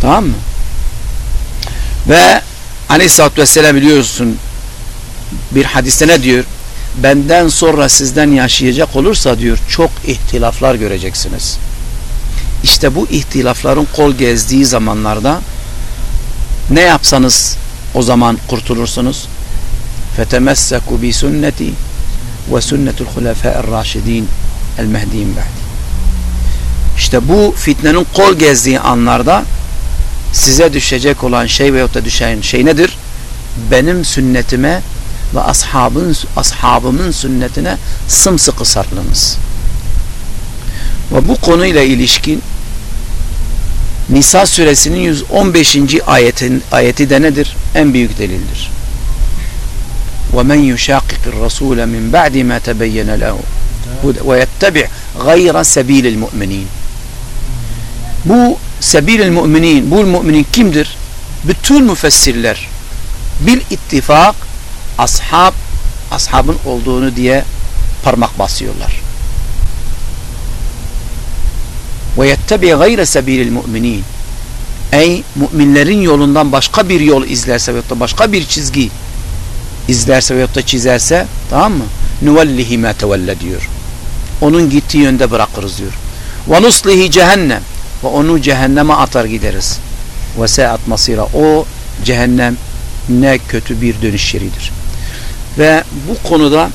Tamam mı? Ve aleyhissalatü vesselam biliyorsun bir hadiste ne diyor? Benden sonra sizden yaşayacak olursa diyor çok ihtilaflar göreceksiniz. İşte bu ihtilafların kol gezdiği zamanlarda ne yapsanız o zaman kurtulursunuz. Fetemesseku'u bi sünneti ve sünnetul hulefâ'ir raşidîn el mehdiyin ba'di. İşte bu fitnenin kol gezdiği anlarda size düşecek olan şey veyahut da düşen şey nedir? Benim sünnetime ve ashabın, ashabımın sünnetine sımsıkı sarılınız. Ve bu konuyla ilişkin Nisa suresinin 115. ayetin, ayeti de nedir? En büyük delildir. وَمَنْ يُشَاقِقِ الرَّسُولَ مِنْ بَعْدِ مَا تَبَيَّنَ لَهُ وَيَتَّبِعْ غَيْرَ سَب۪يلِ الْمُؤْمِنِينَ Bu sebil müminin, bu müminin kimdir? Bütün müfessirler bil ittifak ashab ashabın olduğunu diye parmak basıyorlar. Ve yettebi gayre sebilil müminin Ey müminlerin yolundan başka bir yol izlerse veyahut da başka bir çizgi izlerse veyahut da çizerse tamam mı? Nuvellihi ma tevelle diyor. Onun gittiği yönde bırakırız diyor. Ve nuslihi cehennem ve onu cehenneme atar gideriz. Ve se'at masira. O cehennem ne kötü bir dönüş yeridir. Ve bu konuda